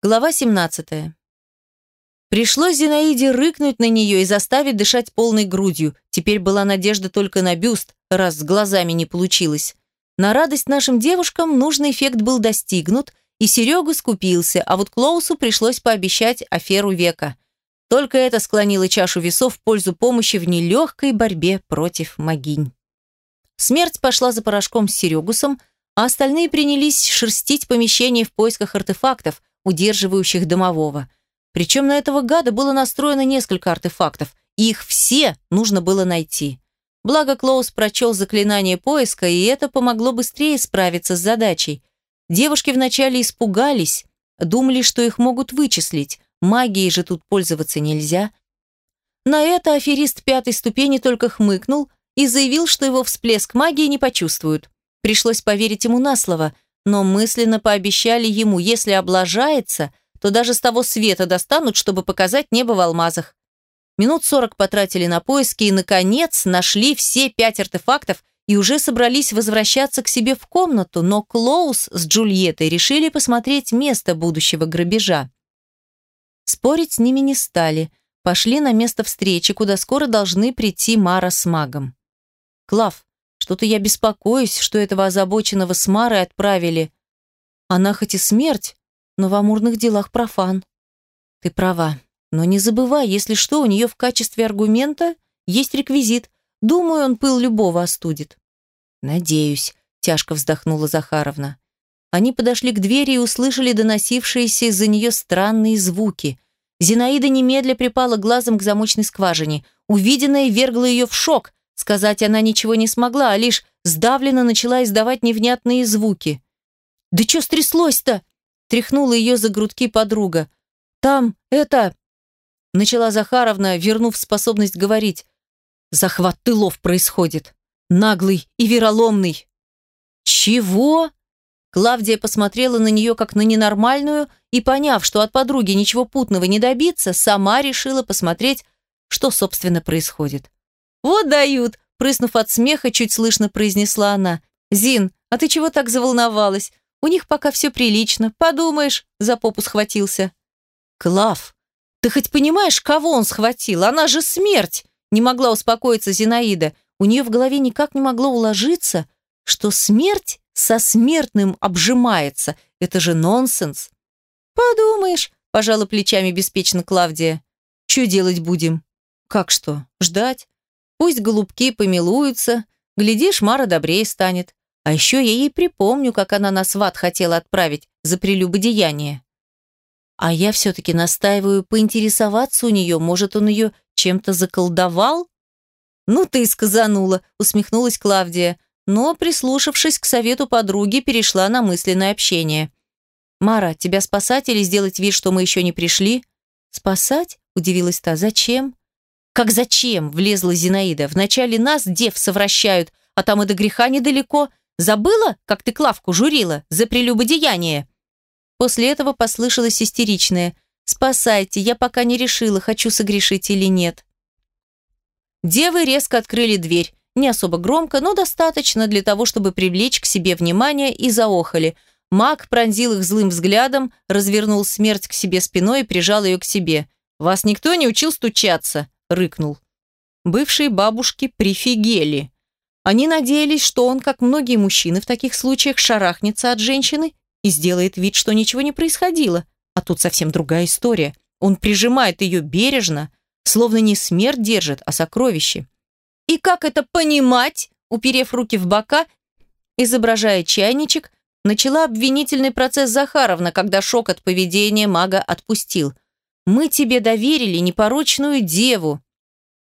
Глава 17. Пришлось Зинаиде рыкнуть на нее и заставить дышать полной грудью. Теперь была надежда только на бюст, раз с глазами не получилось. На радость нашим девушкам нужный эффект был достигнут, и Серега скупился, а вот Клоусу пришлось пообещать аферу века. Только это склонило чашу весов в пользу помощи в нелегкой борьбе против могинь. Смерть пошла за порошком с Серегусом, а остальные принялись шерстить помещение в поисках артефактов, удерживающих домового. Причем на этого гада было настроено несколько артефактов, и их все нужно было найти. Благо Клоус прочел заклинание поиска, и это помогло быстрее справиться с задачей. Девушки вначале испугались, думали, что их могут вычислить, магией же тут пользоваться нельзя. На это аферист пятой ступени только хмыкнул и заявил, что его всплеск магии не почувствуют. Пришлось поверить ему на слово – но мысленно пообещали ему, если облажается, то даже с того света достанут, чтобы показать небо в алмазах. Минут сорок потратили на поиски и, наконец, нашли все пять артефактов и уже собрались возвращаться к себе в комнату, но Клоус с Джульеттой решили посмотреть место будущего грабежа. Спорить с ними не стали, пошли на место встречи, куда скоро должны прийти Мара с магом. «Клав, что-то я беспокоюсь, что этого озабоченного с Марой отправили. Она хоть и смерть, но в амурных делах профан. Ты права. Но не забывай, если что, у нее в качестве аргумента есть реквизит. Думаю, он пыл любого остудит. Надеюсь, тяжко вздохнула Захаровна. Они подошли к двери и услышали доносившиеся из-за нее странные звуки. Зинаида немедля припала глазом к замочной скважине. Увиденное вергло ее в шок. Сказать она ничего не смогла, а лишь сдавленно начала издавать невнятные звуки. «Да что стряслось-то?» – тряхнула ее за грудки подруга. «Там, это...» – начала Захаровна, вернув способность говорить. «Захват тылов происходит. Наглый и вероломный». «Чего?» Клавдия посмотрела на нее как на ненормальную и, поняв, что от подруги ничего путного не добиться, сама решила посмотреть, что, собственно, происходит. «Вот дают!» – прыснув от смеха, чуть слышно произнесла она. «Зин, а ты чего так заволновалась? У них пока все прилично. Подумаешь, за попу схватился». «Клав, ты хоть понимаешь, кого он схватил? Она же смерть!» Не могла успокоиться Зинаида. У нее в голове никак не могло уложиться, что смерть со смертным обжимается. Это же нонсенс. «Подумаешь», – пожала плечами беспечно Клавдия. «Че делать будем?» «Как что? Ждать? Пусть голубки помилуются, глядишь, Мара добрее станет. А еще я ей припомню, как она на сват хотела отправить за прелюбодеяние. А я все-таки настаиваю поинтересоваться у нее, может, он ее чем-то заколдовал? Ну ты и сказанула, усмехнулась Клавдия, но, прислушавшись к совету подруги, перешла на мысленное общение. «Мара, тебя спасать или сделать вид, что мы еще не пришли?» «Спасать?» – удивилась та. «Зачем?» «Как зачем?» – влезла Зинаида. «Вначале нас, дев, совращают, а там и до греха недалеко. Забыла, как ты Клавку журила за прелюбодеяние?» После этого послышалось истеричное. «Спасайте, я пока не решила, хочу согрешить или нет». Девы резко открыли дверь. Не особо громко, но достаточно для того, чтобы привлечь к себе внимание и заохали. Маг пронзил их злым взглядом, развернул смерть к себе спиной и прижал ее к себе. «Вас никто не учил стучаться?» Рыкнул. Бывшие бабушки прифигели. Они надеялись, что он, как многие мужчины в таких случаях, шарахнется от женщины и сделает вид, что ничего не происходило. А тут совсем другая история. Он прижимает ее бережно, словно не смерть держит, а сокровище. И как это понимать? Уперев руки в бока, изображая чайничек, начала обвинительный процесс Захаровна, когда шок от поведения мага отпустил – мы тебе доверили непорочную деву».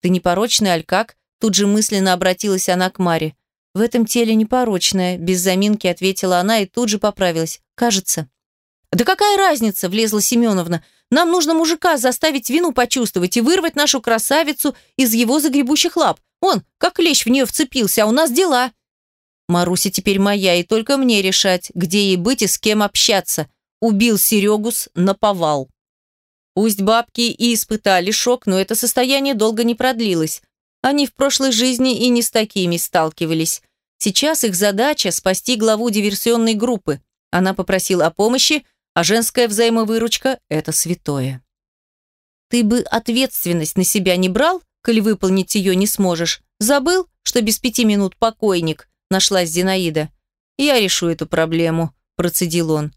«Ты непорочная, аль как?» Тут же мысленно обратилась она к Маре. «В этом теле непорочная», без заминки ответила она и тут же поправилась. «Кажется». «Да какая разница?» – влезла Семеновна. «Нам нужно мужика заставить вину почувствовать и вырвать нашу красавицу из его загребущих лап. Он, как лещ в нее вцепился, а у нас дела». «Маруся теперь моя, и только мне решать, где ей быть и с кем общаться». Убил Серегус на повал. Пусть бабки и испытали шок, но это состояние долго не продлилось. Они в прошлой жизни и не с такими сталкивались. Сейчас их задача – спасти главу диверсионной группы. Она попросила о помощи, а женская взаимовыручка – это святое. Ты бы ответственность на себя не брал, коли выполнить ее не сможешь. Забыл, что без пяти минут покойник, нашлась Зинаида. Я решу эту проблему, процедил он.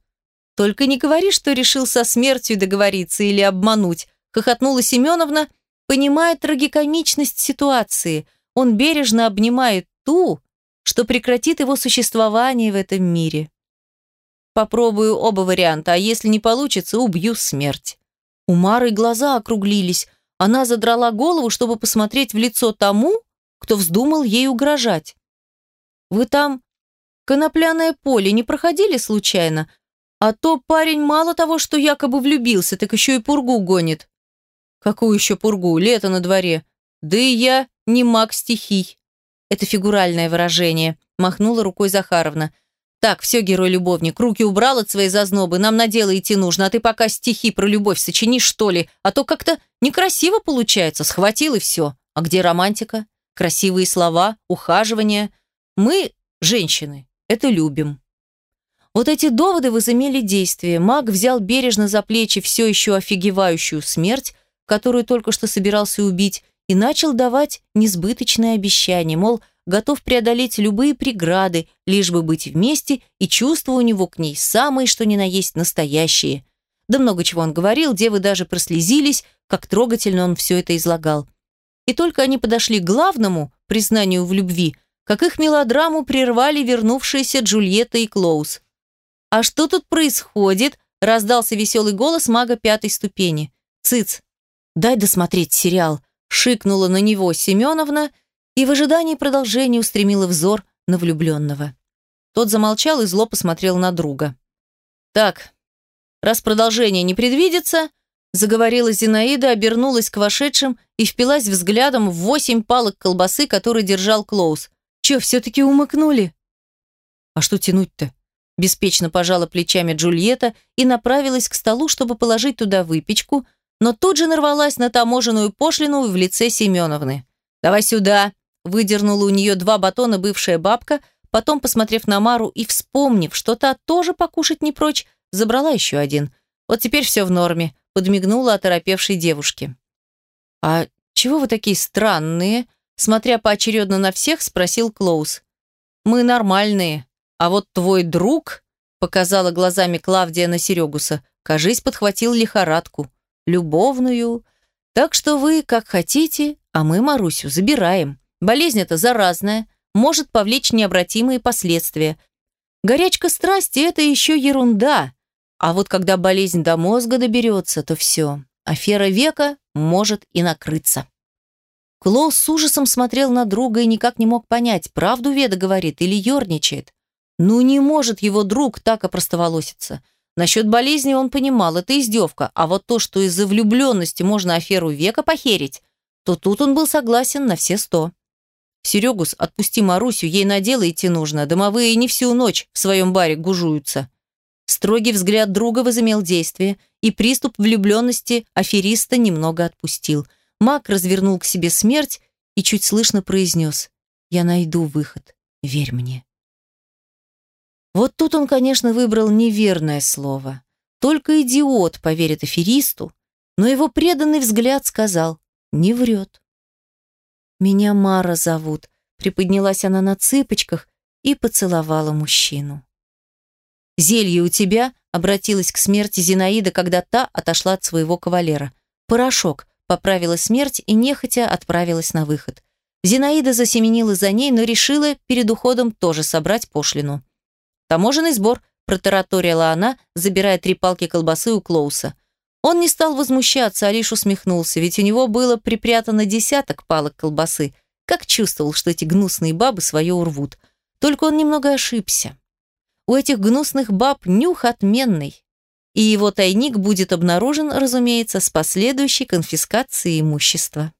Только не говори, что решил со смертью договориться или обмануть, хохотнула Семеновна, понимая трагикомичность ситуации. Он бережно обнимает ту, что прекратит его существование в этом мире. Попробую оба варианта, а если не получится, убью смерть. У Мары глаза округлились. Она задрала голову, чтобы посмотреть в лицо тому, кто вздумал ей угрожать. «Вы там конопляное поле не проходили случайно? А то парень мало того, что якобы влюбился, так еще и пургу гонит». «Какую еще пургу? Лето на дворе. Да и я не маг стихий». Это фигуральное выражение, махнула рукой Захаровна. Так, все, герой-любовник, руки убрал от своей зазнобы, нам на дело идти нужно, а ты пока стихи про любовь сочинишь, что ли, а то как-то некрасиво получается, схватил и все. А где романтика? Красивые слова, ухаживание. Мы, женщины, это любим. Вот эти доводы возымели действие. Маг взял бережно за плечи все еще офигевающую смерть, которую только что собирался убить, и начал давать несбыточные обещания, мол, готов преодолеть любые преграды, лишь бы быть вместе, и чувства у него к ней самые, что ни на есть, настоящие. Да много чего он говорил, девы даже прослезились, как трогательно он все это излагал. И только они подошли к главному, признанию в любви, как их мелодраму прервали вернувшиеся Джульетта и Клоус. «А что тут происходит?» – раздался веселый голос мага пятой ступени. «Цыц, дай досмотреть сериал», – шикнула на него Семеновна – и в ожидании продолжения устремила взор на влюбленного. Тот замолчал и зло посмотрел на друга. «Так, раз продолжение не предвидится», заговорила Зинаида, обернулась к вошедшим и впилась взглядом в восемь палок колбасы, которые держал Клоус. «Че, все-таки умыкнули?» «А что тянуть-то?» Беспечно пожала плечами Джульетта и направилась к столу, чтобы положить туда выпечку, но тут же нарвалась на таможенную пошлину в лице Семеновны. «Давай сюда!» Выдернула у нее два батона бывшая бабка, потом, посмотрев на Мару и вспомнив, что та тоже покушать не прочь, забрала еще один. Вот теперь все в норме, подмигнула оторопевшей девушке. «А чего вы такие странные?» Смотря поочередно на всех, спросил Клоус. «Мы нормальные, а вот твой друг...» показала глазами Клавдия на Серегуса. «Кажись, подхватил лихорадку. Любовную. Так что вы как хотите, а мы Марусю забираем». Болезнь эта заразная, может повлечь необратимые последствия. Горячка страсти – это еще ерунда. А вот когда болезнь до мозга доберется, то все. Афера века может и накрыться. Клоус с ужасом смотрел на друга и никак не мог понять, правду Веда говорит или ерничает. Ну не может его друг так опростоволоситься. Насчет болезни он понимал, это издевка, а вот то, что из-за влюбленности можно аферу века похерить, то тут он был согласен на все сто. «Серегус, отпусти Марусю, ей на дело идти нужно. Домовые не всю ночь в своем баре гужуются». Строгий взгляд друга возымел действие, и приступ влюбленности афериста немного отпустил. Маг развернул к себе смерть и чуть слышно произнес «Я найду выход, верь мне». Вот тут он, конечно, выбрал неверное слово. Только идиот поверит аферисту, но его преданный взгляд сказал «не врет». «Меня Мара зовут», — приподнялась она на цыпочках и поцеловала мужчину. «Зелье у тебя?» — обратилась к смерти Зинаида, когда та отошла от своего кавалера. «Порошок», — поправила смерть и нехотя отправилась на выход. Зинаида засеменила за ней, но решила перед уходом тоже собрать пошлину. «Таможенный сбор», — протараторила она, забирая три палки колбасы у Клоуса. Он не стал возмущаться, а лишь усмехнулся, ведь у него было припрятано десяток палок колбасы. Как чувствовал, что эти гнусные бабы свое урвут. Только он немного ошибся. У этих гнусных баб нюх отменный. И его тайник будет обнаружен, разумеется, с последующей конфискацией имущества.